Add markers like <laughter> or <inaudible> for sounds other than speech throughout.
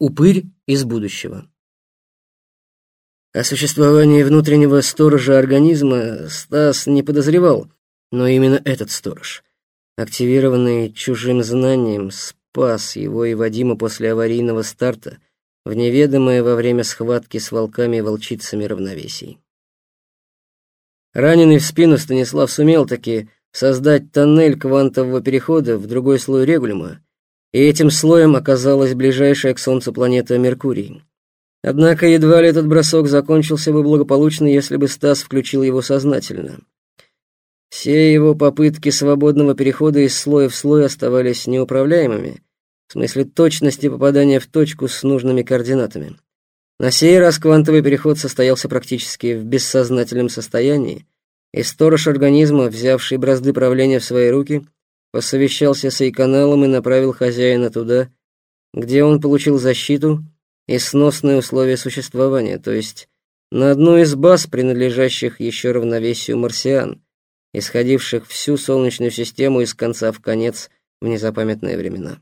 Упырь из будущего. О существовании внутреннего сторожа организма Стас не подозревал, но именно этот сторож, активированный чужим знанием, спас его и Вадима после аварийного старта в неведомое во время схватки с волками и волчицами равновесий. Раненый в спину Станислав сумел таки создать тоннель квантового перехода в другой слой регулима, и этим слоем оказалась ближайшая к Солнцу планета Меркурий. Однако едва ли этот бросок закончился бы благополучно, если бы Стас включил его сознательно. Все его попытки свободного перехода из слоя в слой оставались неуправляемыми, в смысле точности попадания в точку с нужными координатами. На сей раз квантовый переход состоялся практически в бессознательном состоянии, и сторож организма, взявший бразды правления в свои руки, посовещался с Эйканалом и направил хозяина туда, где он получил защиту и сносные условия существования, то есть на одну из баз, принадлежащих еще равновесию марсиан, исходивших всю Солнечную систему из конца в конец в незапамятные времена.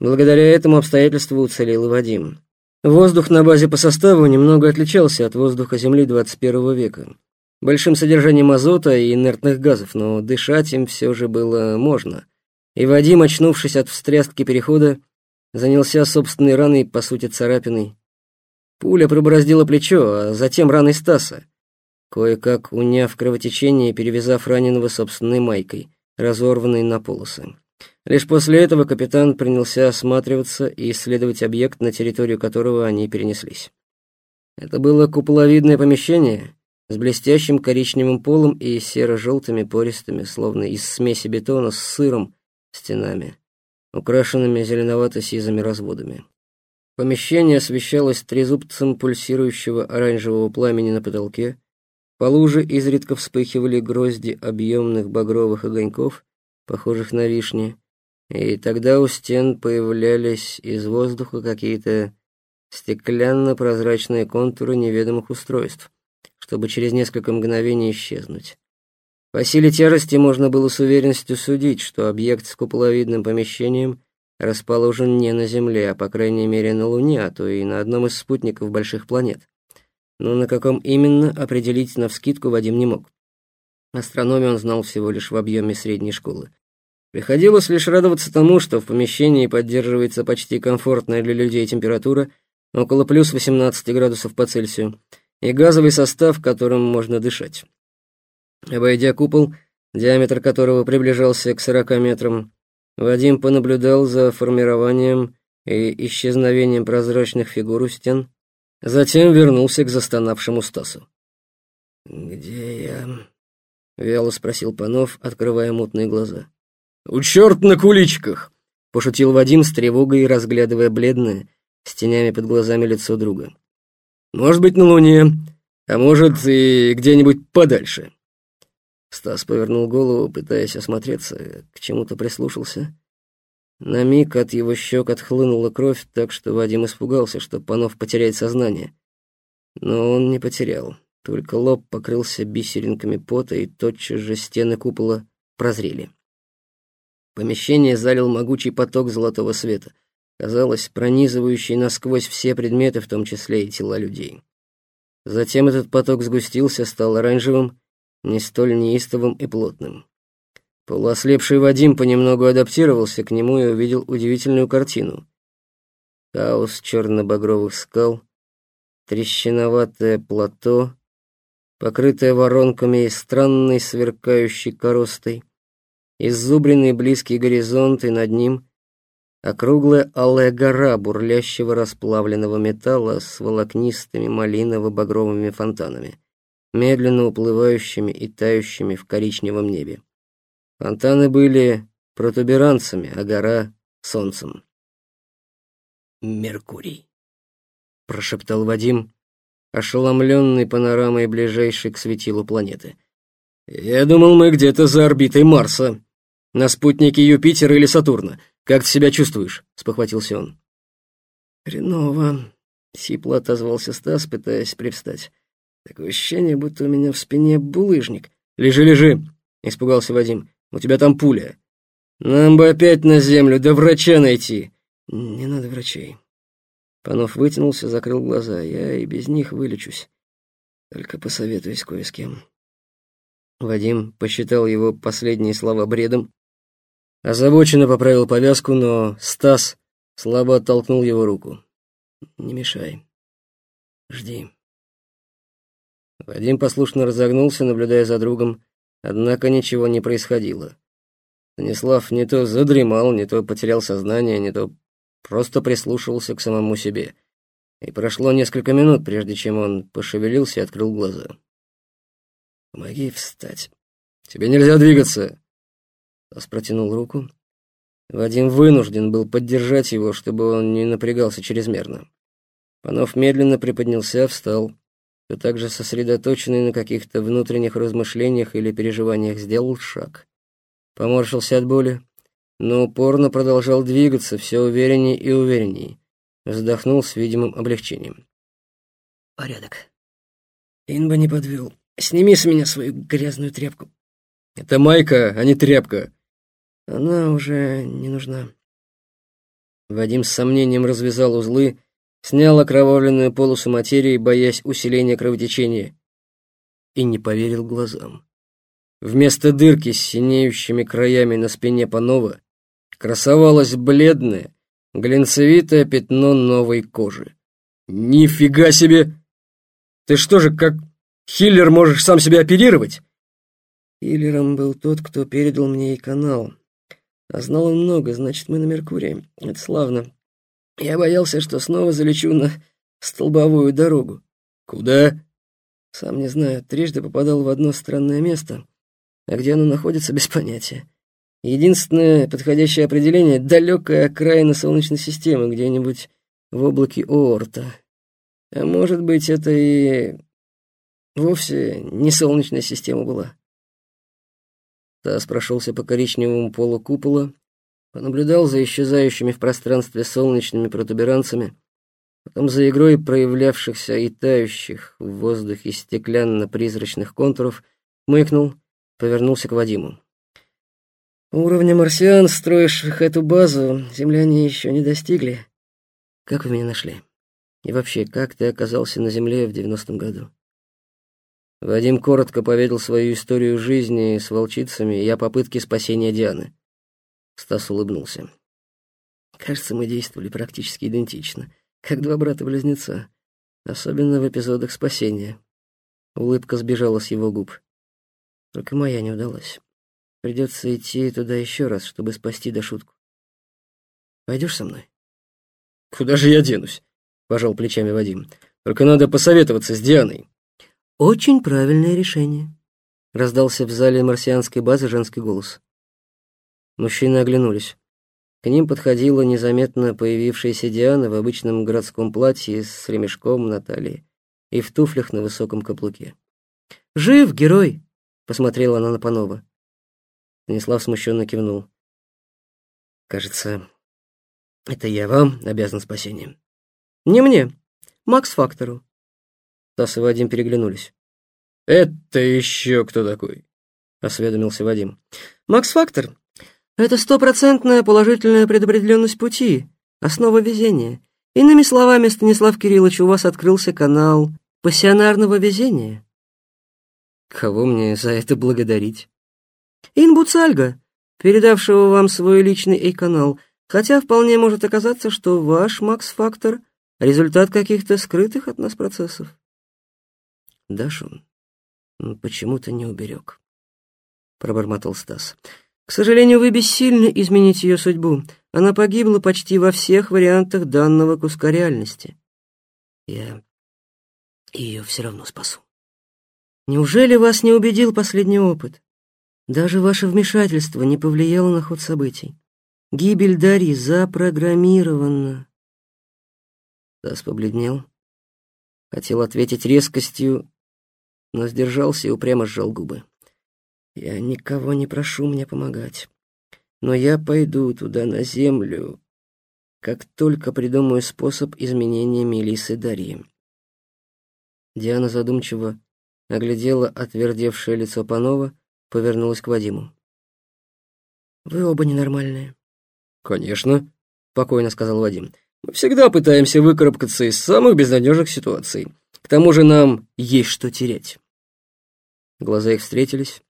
Благодаря этому обстоятельству уцелел и Вадим. Воздух на базе по составу немного отличался от воздуха Земли 21 века. Большим содержанием азота и инертных газов, но дышать им все же было можно. И Вадим, очнувшись от встрястки перехода, занялся собственной раной, по сути, царапиной. Пуля пробороздила плечо, а затем раной Стаса, кое-как уняв кровотечение перевязав раненого собственной майкой, разорванной на полосы. Лишь после этого капитан принялся осматриваться и исследовать объект, на территорию которого они перенеслись. Это было куполовидное помещение с блестящим коричневым полом и серо-желтыми пористыми, словно из смеси бетона с сыром, стенами украшенными зеленовато-сизыми разводами. Помещение освещалось трезубцем пульсирующего оранжевого пламени на потолке, по луже изредка вспыхивали грозди объемных багровых огоньков, похожих на вишни, и тогда у стен появлялись из воздуха какие-то стеклянно-прозрачные контуры неведомых устройств, чтобы через несколько мгновений исчезнуть. По силе тяжести можно было с уверенностью судить, что объект с куполовидным помещением расположен не на Земле, а по крайней мере на Луне, а то и на одном из спутников больших планет. Но на каком именно определить навскидку Вадим не мог. Астрономию он знал всего лишь в объеме средней школы. Приходилось лишь радоваться тому, что в помещении поддерживается почти комфортная для людей температура, около плюс 18 градусов по Цельсию, и газовый состав, которым можно дышать. Обойдя купол, диаметр которого приближался к 40 метрам, Вадим понаблюдал за формированием и исчезновением прозрачных фигур у стен, затем вернулся к застонавшему Стасу. «Где я?» — вяло спросил Панов, открывая мутные глаза. «У черт на куличках!» — пошутил Вадим с тревогой, разглядывая бледное, с тенями под глазами лицо друга. «Может быть, на Луне, а может, и где-нибудь подальше». Стас повернул голову, пытаясь осмотреться, к чему-то прислушался. На миг от его щек отхлынула кровь, так что Вадим испугался, что Панов потеряет сознание. Но он не потерял, только лоб покрылся бисеринками пота, и тотчас же стены купола прозрели. Помещение залил могучий поток золотого света, казалось, пронизывающий насквозь все предметы, в том числе и тела людей. Затем этот поток сгустился, стал оранжевым, не столь неистовым и плотным. Полуослепший Вадим понемногу адаптировался к нему и увидел удивительную картину. Хаос черно-багровых скал, трещиноватое плато, покрытое воронками и странной сверкающей коростой, иззубренный близкий горизонт и над ним округлая алая гора бурлящего расплавленного металла с волокнистыми малиново-багровыми фонтанами медленно уплывающими и тающими в коричневом небе. Фонтаны были протуберанцами, а гора — солнцем. «Меркурий», — прошептал Вадим, ошеломленный панорамой ближайшей к светилу планеты. «Я думал, мы где-то за орбитой Марса, на спутнике Юпитера или Сатурна. Как ты себя чувствуешь?» — спохватился он. «Хреново», — сипло отозвался Стас, пытаясь привстать. Такое ощущение, будто у меня в спине булыжник. «Лежи, лежи!» — испугался Вадим. «У тебя там пуля. Нам бы опять на землю, да врача найти!» «Не надо врачей. Панов вытянулся, закрыл глаза. Я и без них вылечусь. Только посоветуюсь кое с кем. Вадим посчитал его последние слова бредом, озабоченно поправил повязку, но Стас слабо оттолкнул его руку. «Не мешай. Жди». Вадим послушно разогнулся, наблюдая за другом, однако ничего не происходило. Станислав не то задремал, не то потерял сознание, не то просто прислушивался к самому себе. И прошло несколько минут, прежде чем он пошевелился и открыл глаза. «Помоги встать. Тебе нельзя двигаться!» Тас протянул руку. Вадим вынужден был поддержать его, чтобы он не напрягался чрезмерно. Панов медленно приподнялся, встал. Все так же сосредоточенный на каких-то внутренних размышлениях или переживаниях сделал шаг. Поморщился от боли, но упорно продолжал двигаться все увереннее и увереннее. Вздохнул с видимым облегчением. «Порядок. Инба не подвел. Сними с меня свою грязную тряпку. Это майка, а не тряпка. Она уже не нужна. Вадим с сомнением развязал узлы, снял окровавленную полосу материи, боясь усиления кровотечения, и не поверил глазам. Вместо дырки с синеющими краями на спине Панова красовалось бледное, глинцевитое пятно новой кожи. «Нифига себе! Ты что же, как Хиллер можешь сам себя оперировать?» Хиллером был тот, кто передал мне и канал. А знал он много, значит, мы на Меркурии. Это славно. Я боялся, что снова залечу на столбовую дорогу. Куда? Сам не знаю. Трижды попадал в одно странное место. А где оно находится, <laughs> без понятия. Единственное подходящее определение — далекая окраина Солнечной системы, где-нибудь в облаке Оорта. А может быть, это и Вовсе не солнечная система была. Тасс прошелся по коричневому полу купола, понаблюдал за исчезающими в пространстве солнечными протуберанцами, потом за игрой проявлявшихся и тающих в воздухе стеклянно-призрачных контуров, мыкнул, повернулся к Вадиму. Уровня марсиан, строивших эту базу, земляне еще не достигли. Как вы меня нашли? И вообще, как ты оказался на Земле в девяностом году? Вадим коротко поведал свою историю жизни с волчицами и о попытке спасения Дианы. Стас улыбнулся. Кажется, мы действовали практически идентично, как два брата-близнеца, особенно в эпизодах спасения. Улыбка сбежала с его губ. Только моя не удалась. Придется идти туда еще раз, чтобы спасти до шутку. Пойдешь со мной? Куда же я денусь? Пожал плечами Вадим. Только надо посоветоваться с Дианой. «Очень правильное решение», — раздался в зале марсианской базы женский голос. Мужчины оглянулись. К ним подходила незаметно появившаяся Диана в обычном городском платье с ремешком на талии и в туфлях на высоком каблуке. «Жив, герой!» — посмотрела она на Панова. Станислав смущенно кивнул. «Кажется, это я вам обязан спасением». «Не мне, Макс Фактору», Стас и Вадим переглянулись. «Это еще кто такой?» — осведомился Вадим. «Макс Фактор. Это стопроцентная положительная предопределенность пути, основа везения. Иными словами, Станислав Кириллович, у вас открылся канал пассионарного везения». «Кого мне за это благодарить?» «Инбуцальга, передавшего вам свой личный эй-канал, хотя вполне может оказаться, что ваш Макс Фактор — результат каких-то скрытых от нас процессов». Дашу почему-то не уберег, пробормотал Стас. К сожалению, вы бессильны изменить ее судьбу. Она погибла почти во всех вариантах данного куска реальности. Я ее все равно спасу. Неужели вас не убедил последний опыт? Даже ваше вмешательство не повлияло на ход событий. Гибель Дарьи запрограммирована. Стас побледнел. Хотел ответить резкостью, но сдержался и упрямо сжал губы. «Я никого не прошу мне помогать, но я пойду туда, на землю, как только придумаю способ изменения Мелисы Дарьи». Диана задумчиво оглядела отвердевшее лицо Панова, повернулась к Вадиму. «Вы оба ненормальные». «Конечно», — спокойно сказал Вадим. Мы всегда пытаемся выкарабкаться из самых безнадежных ситуаций. К тому же нам есть что терять. Глаза их встретились,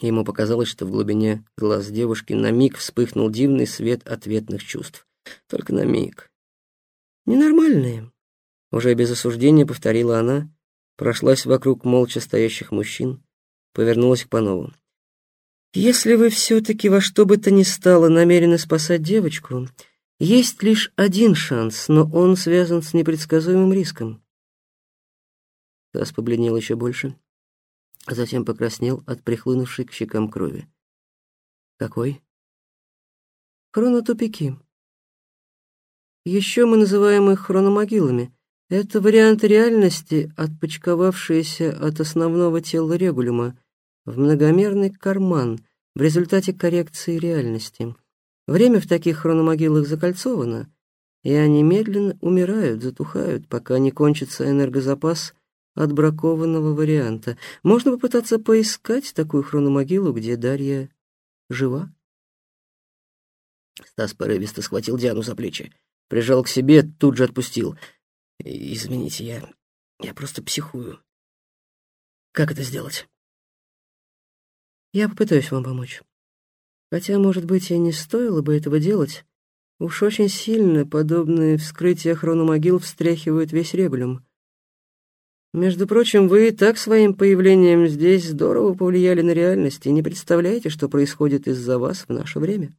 и ему показалось, что в глубине глаз девушки на миг вспыхнул дивный свет ответных чувств. Только на миг. «Ненормальные», — уже без осуждения повторила она, прошлась вокруг молча стоящих мужчин, повернулась к Панову. «Если вы все-таки во что бы то ни стало намерены спасать девочку, есть лишь один шанс, но он связан с непредсказуемым риском». Тасс побледнел еще больше, затем покраснел от прихлынувшей к щекам крови. «Какой?» «Хронотупики. Еще мы называем их хрономогилами. Это варианты реальности, отпочковавшиеся от основного тела регулюма в многомерный карман в результате коррекции реальности. Время в таких хрономогилах закольцовано, и они медленно умирают, затухают, пока не кончится энергозапас отбракованного варианта. Можно попытаться поискать такую хрономогилу, где Дарья жива. Стас порывисто схватил Диану за плечи, прижал к себе, тут же отпустил. «Извините, я... я просто психую. Как это сделать?» «Я попытаюсь вам помочь. Хотя, может быть, и не стоило бы этого делать. Уж очень сильно подобные вскрытия хрономогил встряхивают весь регулюм. Между прочим, вы и так своим появлением здесь здорово повлияли на реальность и не представляете, что происходит из-за вас в наше время».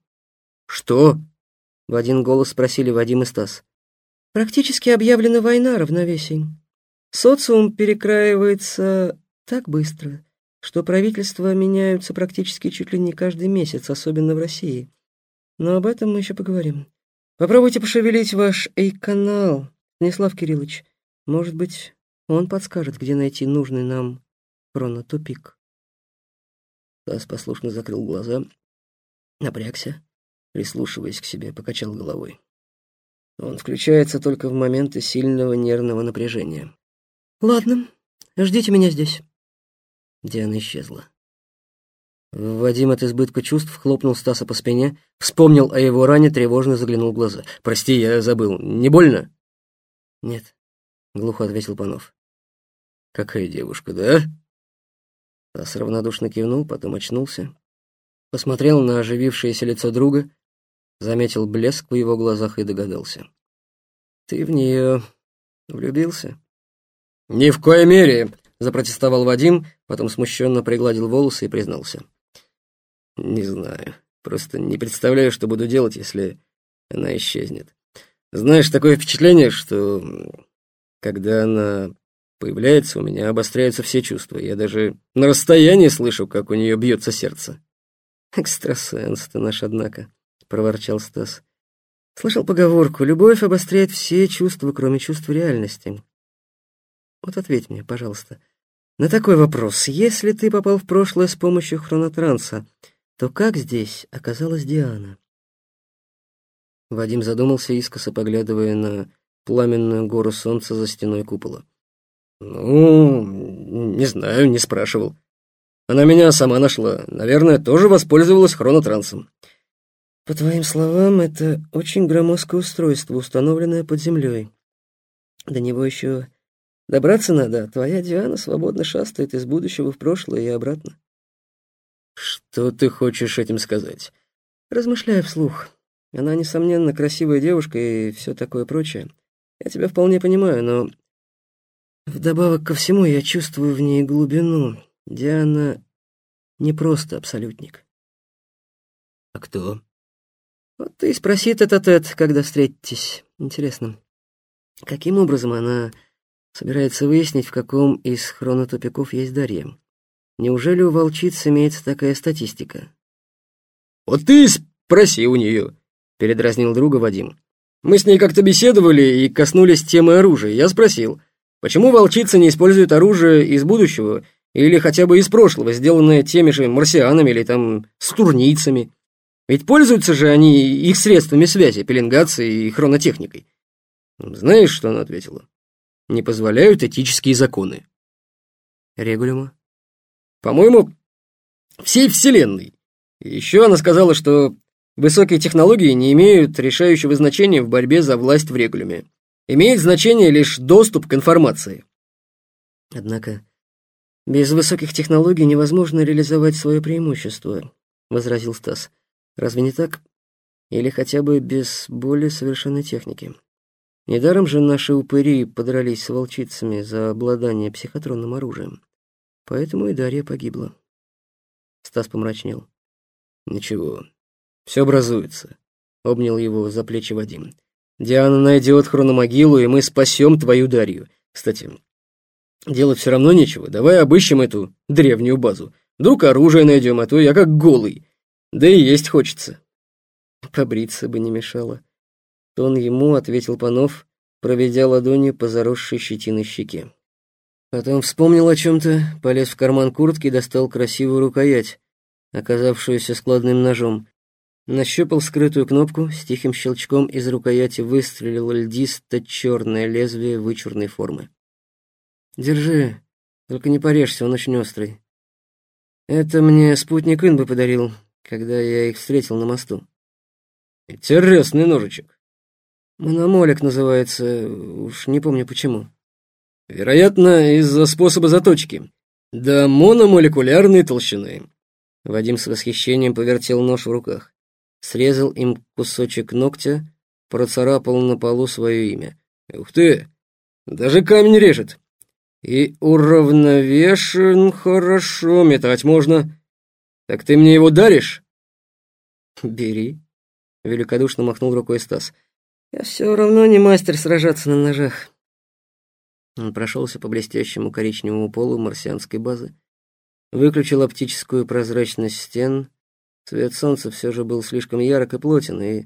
«Что?» — в один голос спросили Вадим и Стас. «Практически объявлена война равновесий. Социум перекраивается так быстро, что правительства меняются практически чуть ли не каждый месяц, особенно в России. Но об этом мы еще поговорим. Попробуйте пошевелить ваш Эй-канал, Станислав Кириллович. Может быть, он подскажет, где найти нужный нам хронотупик. Тасс послушно закрыл глаза, напрягся, прислушиваясь к себе, покачал головой. Он включается только в моменты сильного нервного напряжения. «Ладно, ждите меня здесь». Диана исчезла. Вадим от избытка чувств хлопнул Стаса по спине, вспомнил о его ране, тревожно заглянул в глаза. «Прости, я забыл. Не больно?» «Нет», — глухо ответил Панов. «Какая девушка, да?» Тасс равнодушно кивнул, потом очнулся. Посмотрел на оживившееся лицо друга, заметил блеск в его глазах и догадался. «Ты в нее влюбился?» «Ни в коей мере!» — запротестовал Вадим, потом смущенно пригладил волосы и признался. «Не знаю. Просто не представляю, что буду делать, если она исчезнет. Знаешь, такое впечатление, что когда она появляется, у меня обостряются все чувства. Я даже на расстоянии слышу, как у нее бьется сердце. «Экстрасенс ты наш, однако», — проворчал Стас. «Слышал поговорку, любовь обостряет все чувства, кроме чувств реальности. Вот ответь мне, пожалуйста, на такой вопрос. Если ты попал в прошлое с помощью хронотранса, то как здесь оказалась Диана?» Вадим задумался, искоса поглядывая на пламенную гору солнца за стеной купола. «Ну, не знаю, не спрашивал. Она меня сама нашла. Наверное, тоже воспользовалась хронотрансом». «По твоим словам, это очень громоздкое устройство, установленное под землей. До него еще добраться надо, а твоя Диана свободно шастает из будущего в прошлое и обратно». «Что ты хочешь этим сказать?» «Размышляю вслух. Она, несомненно, красивая девушка и все такое прочее. Я тебя вполне понимаю, но Вдобавок ко всему, я чувствую в ней глубину. Диана не просто абсолютник. А кто? Вот ты спроси тет-а-тет, когда встретитесь. Интересно, каким образом она собирается выяснить, в каком из хронотупиков есть Дарья? Неужели у волчиц имеется такая статистика? Вот ты спроси у нее, передразнил друга Вадим. Мы с ней как-то беседовали и коснулись темы оружия. Я спросил, Почему волчица не использует оружие из будущего или хотя бы из прошлого, сделанное теми же марсианами или там стурнийцами? Ведь пользуются же они их средствами связи, пеленгацией и хронотехникой. Знаешь, что она ответила? Не позволяют этические законы. Регулюма? По-моему, всей вселенной. еще она сказала, что Высокие технологии не имеют решающего значения в борьбе за власть в регулюме. Имеет значение лишь доступ к информации. Однако без высоких технологий невозможно реализовать свое преимущество, возразил Стас. Разве не так? Или хотя бы без более совершенной техники. Недаром же наши упыри подрались с волчицами за обладание психотронным оружием. Поэтому и Дарья погибла. Стас помрачнел. «Ничего, все образуется», — обнял его за плечи Вадим. «Диана найдет хрономогилу, и мы спасем твою Дарью. Кстати, делать все равно нечего. Давай обыщем эту древнюю базу. Вдруг оружие найдем, а то я как голый. Да и есть хочется». «Побриться бы не мешало». Тон ему ответил Панов, проведя ладонью по заросшей щетиной щеке. Потом вспомнил о чем-то, полез в карман куртки и достал красивую рукоять, оказавшуюся складным ножом. Нащупал скрытую кнопку, с тихим щелчком из рукояти выстрелило льдисто-черное лезвие вычурной формы. «Держи, только не порежься, он очень острый. Это мне спутник Инбы подарил, когда я их встретил на мосту». «Интересный ножичек». «Мономолик называется, уж не помню почему». «Вероятно, из-за способа заточки. Да мономолекулярной толщины». Вадим с восхищением повертел нож в руках срезал им кусочек ногтя, процарапал на полу свое имя. «Ух ты! Даже камень режет!» «И уравновешен хорошо, метать можно. Так ты мне его даришь?» «Бери», — великодушно махнул рукой Стас. «Я все равно не мастер сражаться на ножах». Он прошелся по блестящему коричневому полу марсианской базы, выключил оптическую прозрачность стен, Свет солнца все же был слишком ярок и плотен, и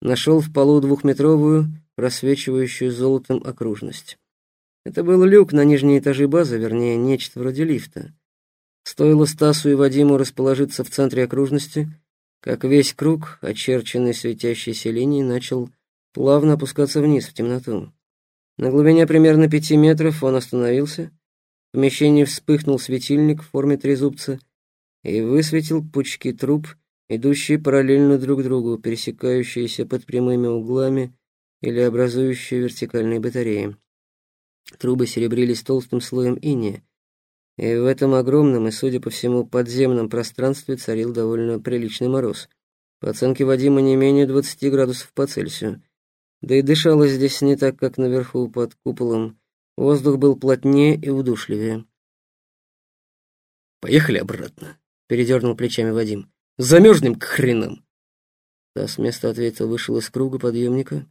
нашел в полу двухметровую, просвечивающую золотом окружность. Это был люк на нижние этажи базы, вернее, нечто вроде лифта. Стоило Стасу и Вадиму расположиться в центре окружности, как весь круг, очерченный светящейся линией, начал плавно опускаться вниз, в темноту. На глубине примерно пяти метров он остановился, в помещении вспыхнул светильник в форме трезубца и высветил пучки труб, идущие параллельно друг другу, пересекающиеся под прямыми углами или образующие вертикальные батареи. Трубы серебрились толстым слоем иния, и в этом огромном и, судя по всему, подземном пространстве царил довольно приличный мороз. По оценке Вадима, не менее 20 градусов по Цельсию. Да и дышалось здесь не так, как наверху под куполом. Воздух был плотнее и удушливее. «Поехали обратно», — передернул плечами Вадим. Замерзнем к хренам. Да, с места ответил, вышел из круга подъемника,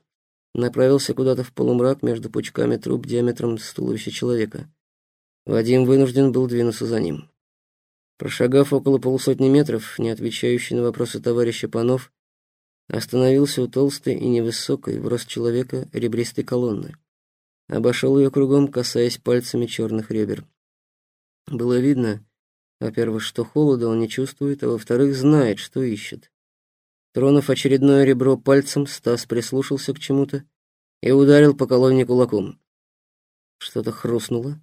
направился куда-то в полумрак между пучками труб диаметром с туловища человека. Вадим вынужден был двинуться за ним. Прошагав около полусотни метров, не отвечающий на вопросы товарища Панов, остановился у толстой и невысокой в рост человека ребристой колонны. Обошел ее кругом, касаясь пальцами черных ребер. Было видно, во-первых, что холода он не чувствует, а во-вторых, знает, что ищет. Тронув очередное ребро пальцем, Стас прислушался к чему-то и ударил по колонне кулаком. Что-то хрустнуло.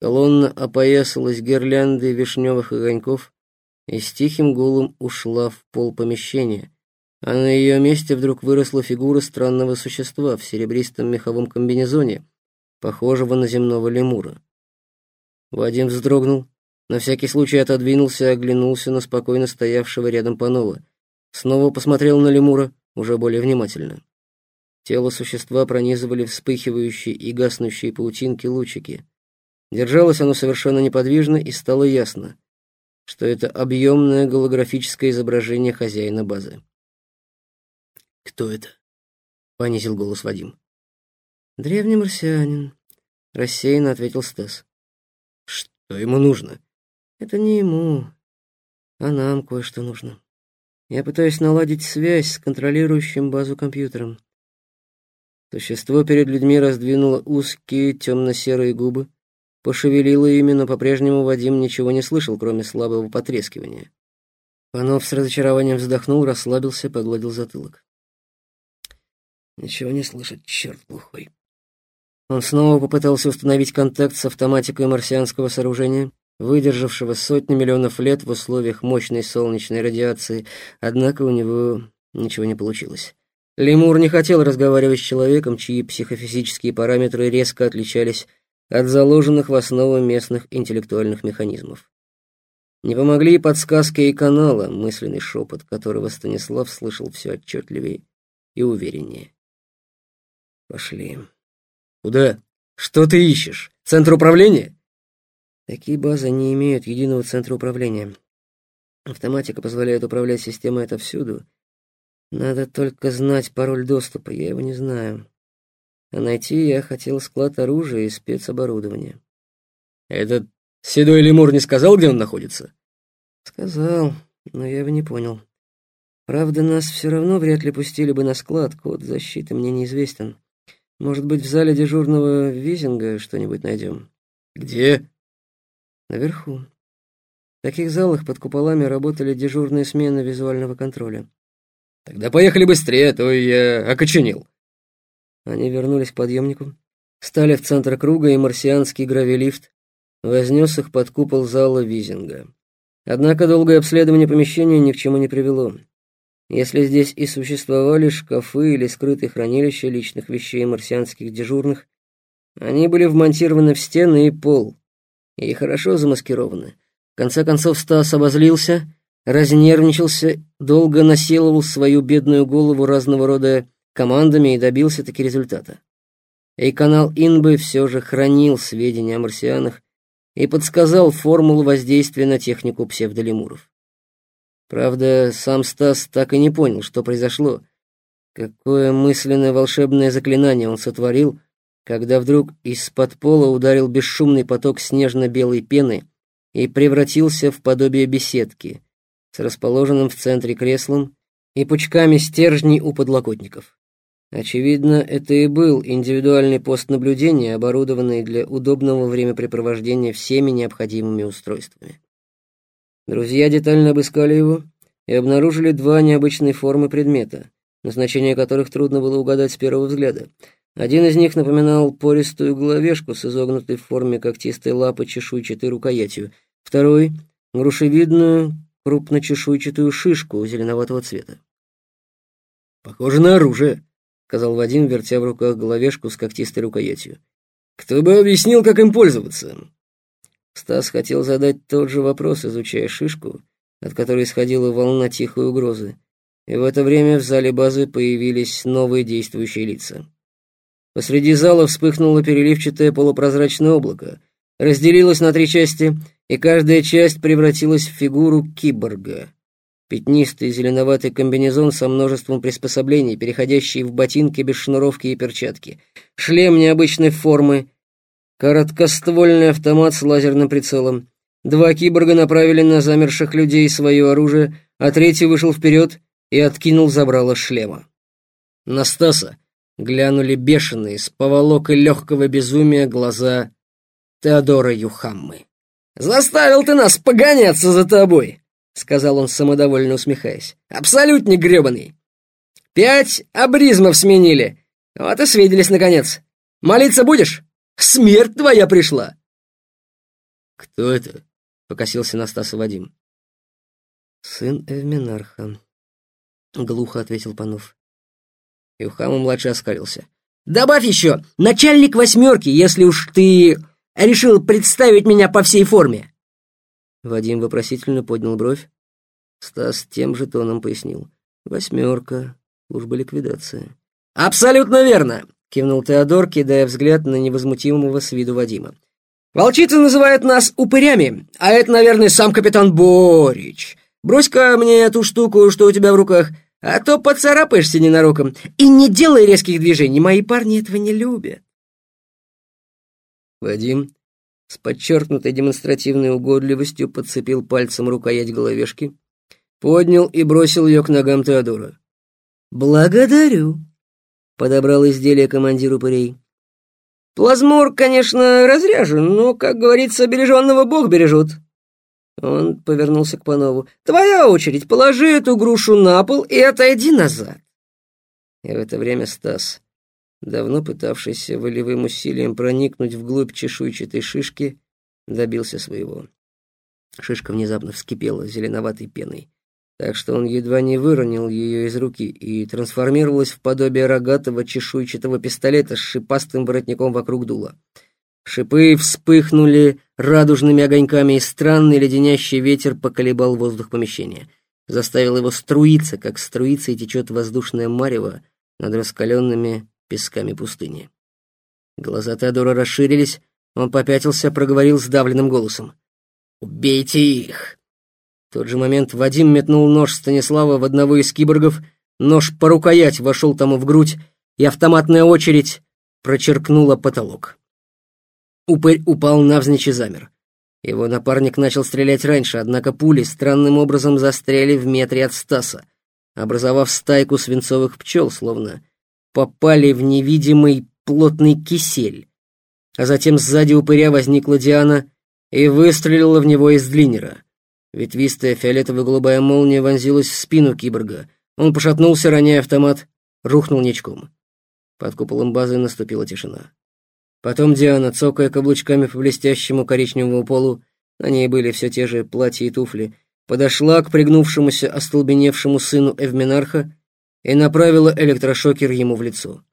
Колонна опоясалась гирляндой вишневых огоньков и с тихим гулом ушла в пол помещения, а на ее месте вдруг выросла фигура странного существа в серебристом меховом комбинезоне, похожего на земного лемура. Вадим вздрогнул, на всякий случай отодвинулся оглянулся на спокойно стоявшего рядом Панова. Снова посмотрел на лемура, уже более внимательно. Тело существа пронизывали вспыхивающие и гаснущие паутинки лучики. Держалось оно совершенно неподвижно, и стало ясно, что это объемное голографическое изображение хозяина базы. «Кто это?» — понизил голос Вадим. «Древний марсианин», — рассеянно ответил Стас. «Что ему нужно?» Это не ему, а нам кое-что нужно. Я пытаюсь наладить связь с контролирующим базу компьютером. Существо перед людьми раздвинуло узкие темно-серые губы, пошевелило ими, но по-прежнему Вадим ничего не слышал, кроме слабого потрескивания. Панов с разочарованием вздохнул, расслабился, погладил затылок. Ничего не слышит, черт глухой. Он снова попытался установить контакт с автоматикой марсианского сооружения, выдержавшего сотни миллионов лет в условиях мощной солнечной радиации, однако у него Ничего не получилось. Лемур не хотел разговаривать с человеком, чьи психофизические параметры резко отличались от заложенных в основу местных интеллектуальных механизмов. Не помогли и подсказки и канала, мысленный шепот, которого Станислав слышал все отчетливее и увереннее. Пошли. Куда? Что ты ищешь? Центр управления? Такие базы не имеют единого центра управления. Автоматика позволяет управлять системой отовсюду. Надо только знать пароль доступа, я его не знаю. А найти я хотел склад оружия и спецоборудования. Этот седой лемур не сказал, где он находится? Сказал, но я его не понял. Правда, нас все равно вряд ли пустили бы на склад, код защиты мне неизвестен. Может быть, в зале дежурного визинга что-нибудь найдем? Где? Наверху. В таких залах под куполами работали дежурные смены визуального контроля. Тогда поехали быстрее, а то я окоченел. Они вернулись к подъемнику, стали в центр круга, и марсианский гравилифт вознес их под купол зала визинга. Однако долгое обследование помещения ни к чему не привело. Если здесь и существовали шкафы или скрытые хранилища личных вещей марсианских дежурных, они были вмонтированы в стены и пол, и хорошо замаскированы. В конце концов Стас обозлился, разнервничался, долго насиловал свою бедную голову разного рода командами и добился таки результата. И канал Инбы все же хранил сведения о марсианах и подсказал формулу воздействия на технику псевдолемуров. Правда, сам Стас так и не понял, что произошло. Какое мысленное волшебное заклинание он сотворил, когда вдруг из-под пола ударил бесшумный поток снежно-белой пены и превратился в подобие беседки с расположенным в центре креслом и пучками стержней у подлокотников. Очевидно, это и был индивидуальный пост наблюдения, оборудованный для удобного времяпрепровождения всеми необходимыми устройствами. Друзья детально обыскали его и обнаружили два необычные формы предмета, назначение которых трудно было угадать с первого взгляда. Один из них напоминал пористую головешку с изогнутой в форме когтистой лапы чешуйчатой рукоятью, второй — грушевидную крупночешуйчатую шишку зеленоватого цвета. «Похоже на оружие», — сказал Вадим, вертя в руках головешку с когтистой рукоятью. «Кто бы объяснил, как им пользоваться?» Стас хотел задать тот же вопрос, изучая шишку, от которой исходила волна тихой угрозы. И в это время в зале базы появились новые действующие лица. Посреди зала вспыхнуло переливчатое полупрозрачное облако, разделилось на три части, и каждая часть превратилась в фигуру киборга. Пятнистый зеленоватый комбинезон со множеством приспособлений, переходящий в ботинки без шнуровки и перчатки, шлем необычной формы — Короткоствольный автомат с лазерным прицелом. Два киборга направили на замерших людей свое оружие, а третий вышел вперед и откинул забрало шлема. На Стаса глянули бешеные, с поволокой легкого безумия глаза Теодора Юхаммы. «Заставил ты нас погоняться за тобой!» — сказал он, самодовольно усмехаясь. «Абсолютник гребаный! Пять абризмов сменили, вот и свиделись наконец. Молиться будешь?» Смерть твоя пришла!» «Кто это?» — покосился на Стаса Вадим. «Сын Эвминарха», — глухо ответил Панов. Юхама-младший оскалился. «Добавь еще! Начальник восьмерки, если уж ты решил представить меня по всей форме!» Вадим вопросительно поднял бровь. Стас тем же тоном пояснил. «Восьмерка, служба ликвидации». «Абсолютно верно! кивнул Теодор, кидая взгляд на невозмутимого с виду Вадима. Волчица называет нас упырями, а это, наверное, сам капитан Борич. Брось-ка мне эту штуку, что у тебя в руках, а то поцарапаешься ненароком. И не делай резких движений, мои парни этого не любят. Вадим с подчеркнутой демонстративной угодливостью подцепил пальцем рукоять головешки, поднял и бросил ее к ногам Теодора. «Благодарю», подобрал изделие командир упырей. Плазмор, конечно, разряжен, но, как говорится, береженного Бог бережет. Он повернулся к Панову. «Твоя очередь, положи эту грушу на пол и отойди назад». И в это время Стас, давно пытавшийся волевым усилием проникнуть вглубь чешуйчатой шишки, добился своего. Шишка внезапно вскипела зеленоватой пеной. так что он едва не выронил ее из руки и трансформировалась в подобие рогатого чешуйчатого пистолета с шипастым воротником вокруг дула. Шипы вспыхнули радужными огоньками, и странный леденящий ветер поколебал воздух помещения. Заставил его струиться, как струится и течет воздушное марево над раскаленными песками пустыни. Глаза Теодора расширились, он попятился, проговорил сдавленным голосом. «Убейте их!» В тот же момент Вадим метнул нож Станислава в одного из киборгов, нож по рукоять вошел тому в грудь, и автоматная очередь прочеркнула потолок. Упырь упал навзничь и замер. Его напарник начал стрелять раньше, однако пули странным образом застряли в метре от Стаса, образовав стайку свинцовых пчел, словно попали в невидимый плотный кисель. А затем сзади упыря возникла Диана и выстрелила в него из длиннера. Ветвистая фиолетово-голубая молния вонзилась в спину киборга. Он пошатнулся, роняя автомат, рухнул ничком. Под куполом базы наступила тишина. Потом Диана, цокая каблучками по блестящему коричневому полу, на ней были все те же платья и туфли, подошла к пригнувшемуся, остолбеневшему сыну Эвминарха и направила электрошокер ему в лицо.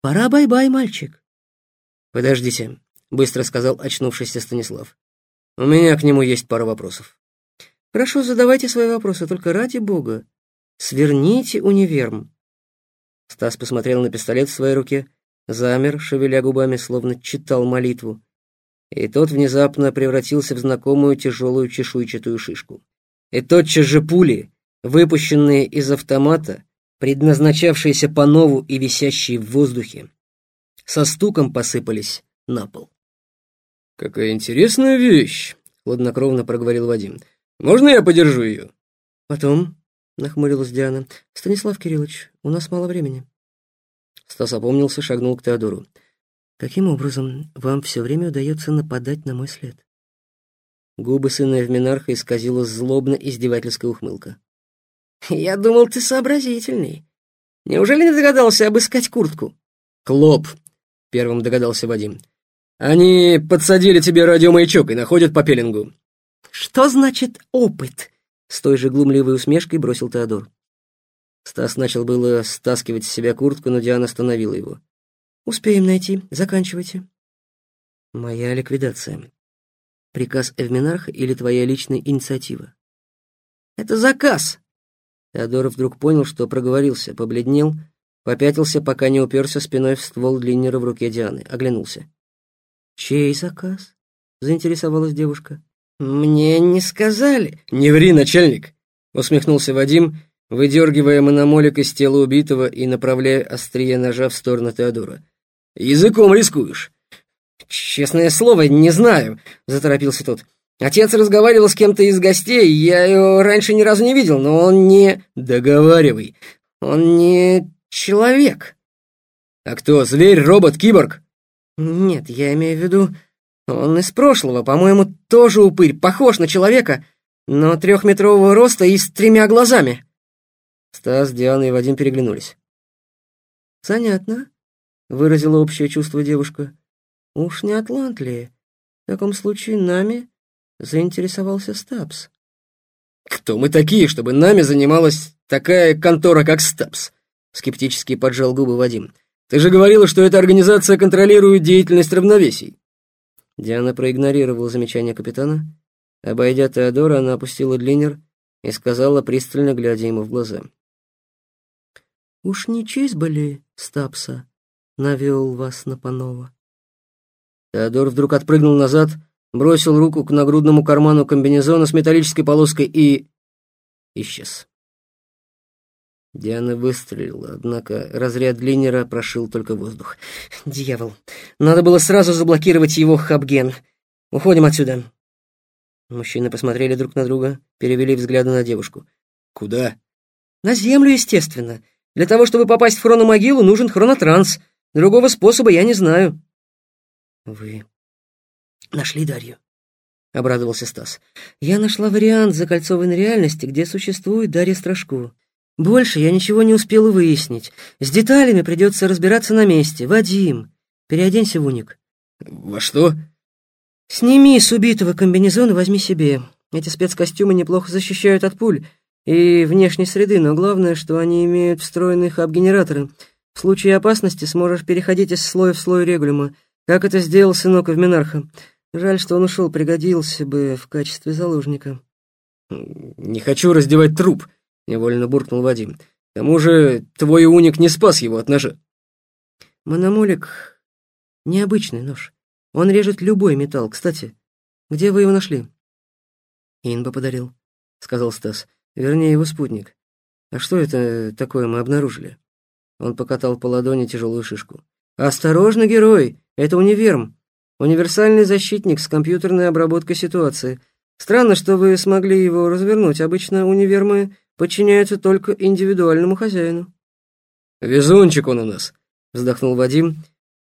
«Пора бай-бай, мальчик!» «Подождите», — быстро сказал очнувшийся Станислав. «У меня к нему есть пара вопросов». Хорошо, задавайте свои вопросы, только ради бога. Сверните универм. Стас посмотрел на пистолет в своей руке, замер, шевеля губами, словно читал молитву. И тот внезапно превратился в знакомую тяжелую чешуйчатую шишку. И тотчас же пули, выпущенные из автомата, предназначавшиеся по нову и висящие в воздухе, со стуком посыпались на пол. «Какая интересная вещь!» — хладнокровно проговорил Вадим. Можно я подержу ее?» «Потом», — нахмурилась Диана. «Станислав Кириллович, у нас мало времени». Стас опомнился, шагнул к Теодору. «Каким образом вам все время удается нападать на мой след?» Губы сына Эвминарха исказила злобно-издевательская ухмылка. «Я думал, ты сообразительный. Неужели не догадался обыскать куртку?» «Клоп», — первым догадался Вадим. «Они подсадили тебе радиомаячок и находят по пеленгу. «Что значит опыт?» — с той же глумливой усмешкой бросил Теодор. Стас начал было стаскивать с себя куртку, но Диана остановила его. «Успеем найти. Заканчивайте». «Моя ликвидация. Приказ Эвминарха или твоя личная инициатива?» «Это заказ!» Теодор вдруг понял, что проговорился, побледнел, попятился, пока не уперся спиной в ствол длиннера в руке Дианы, оглянулся. «Чей заказ?» — заинтересовалась девушка. «Мне не сказали». «Не ври, начальник!» — усмехнулся Вадим, выдергивая мономолик из тела убитого и направляя острие ножа в сторону Теодора. «Языком рискуешь». «Честное слово, не знаю», — заторопился тот. «Отец разговаривал с кем-то из гостей, я его раньше ни разу не видел, но он не...» «Договаривай». «Он не человек». «А кто, зверь, робот, киборг?» «Нет, я имею в виду...» Он из прошлого, по-моему, тоже упырь, похож на человека, но трехметрового роста и с тремя глазами. Стас, Диана и Вадим переглянулись. «Занятно», — выразила общее чувство девушка. «Уж не атлант ли? В таком случае нами заинтересовался Стабс». «Кто мы такие, чтобы нами занималась такая контора, как Стабс?» Скептически поджал губы Вадим. «Ты же говорила, что эта организация контролирует деятельность равновесий». Диана проигнорировала замечание капитана. Обойдя Теодора, она опустила длиннер и сказала, пристально глядя ему в глаза. «Уж не честь были Стапса навел вас на Панова?» Теодор вдруг отпрыгнул назад, бросил руку к нагрудному карману комбинезона с металлической полоской и... исчез. Диана выстрелила, однако разряд линера прошил только воздух. «Дьявол! Надо было сразу заблокировать его хабген. Уходим отсюда!» Мужчины посмотрели друг на друга, перевели взгляды на девушку. «Куда?» «На землю, естественно. Для того, чтобы попасть в хрономогилу, нужен хронотранс. Другого способа я не знаю». «Вы нашли Дарью?» — обрадовался Стас. «Я нашла вариант закольцованной реальности, где существует Дарья Страшко. Больше я ничего не успела выяснить. С деталями придется разбираться на месте. Вадим, переоденься в уник. Во что? Сними с убитого комбинезон и возьми себе. Эти спецкостюмы неплохо защищают от пуль. И внешней среды, но главное, что они имеют встроенные хаб-генераторы. В случае опасности сможешь переходить из слоя в слой регулюма, как это сделал сынок Эвменарха. Жаль, что он ушел, пригодился бы в качестве заложника. «Не хочу раздевать труп», — невольно буркнул Вадим. «К тому же твой уник не спас его от ножа». Мономолик — необычный нож. Он режет любой металл. Кстати, где вы его нашли? Инба подарил, — сказал Стас. Вернее, его спутник. А что это такое мы обнаружили? Он покатал по ладони тяжелую шишку. «Осторожно, герой! Это универм. Универсальный защитник с компьютерной обработкой ситуации. Странно, что вы смогли его развернуть. Обычно универмы подчиняются только индивидуальному хозяину». «Везунчик он у нас», — вздохнул Вадим,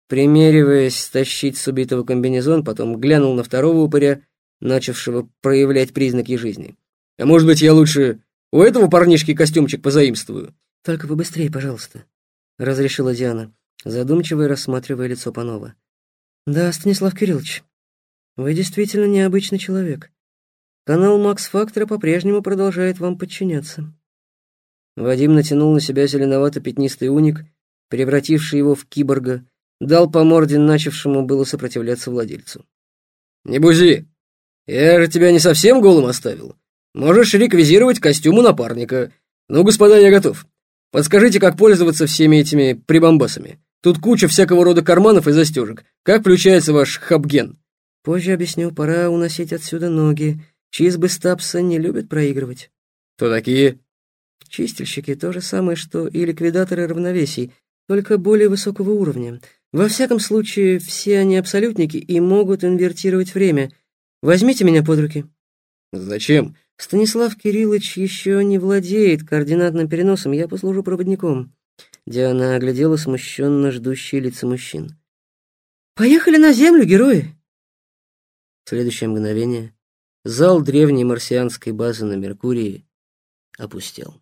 примериваясь стащить с убитого комбинезон, потом глянул на второго упыря, начавшего проявлять признаки жизни. «А может быть, я лучше у этого парнишки костюмчик позаимствую?» «Только вы быстрее, пожалуйста», — разрешила Диана, задумчиво и рассматривая лицо Панова. «Да, Станислав Кириллович, вы действительно необычный человек. Канал Макс Фактора по-прежнему продолжает вам подчиняться». Вадим натянул на себя зеленовато-пятнистый уник, превративший его в киборга, дал по морде начавшему было сопротивляться владельцу. «Не бузи! Я же тебя не совсем голым оставил. Можешь реквизировать костюм у напарника. Ну, господа, я готов. Подскажите, как пользоваться всеми этими прибамбасами. Тут куча всякого рода карманов и застежек. Как включается ваш хабген?» «Позже объясню, пора уносить отсюда ноги. Чизбы Стапса не любят проигрывать». «Кто такие?» «Чистильщики — то же самое, что и ликвидаторы равновесий, только более высокого уровня. Во всяком случае, все они абсолютники и могут инвертировать время. Возьмите меня под руки». «Зачем?» «Станислав Кириллович еще не владеет координатным переносом, я послужу проводником». Диана оглядела смущенно ждущие лица мужчин. «Поехали на Землю, герои!» Следующее мгновение зал древней марсианской базы на Меркурии опустел.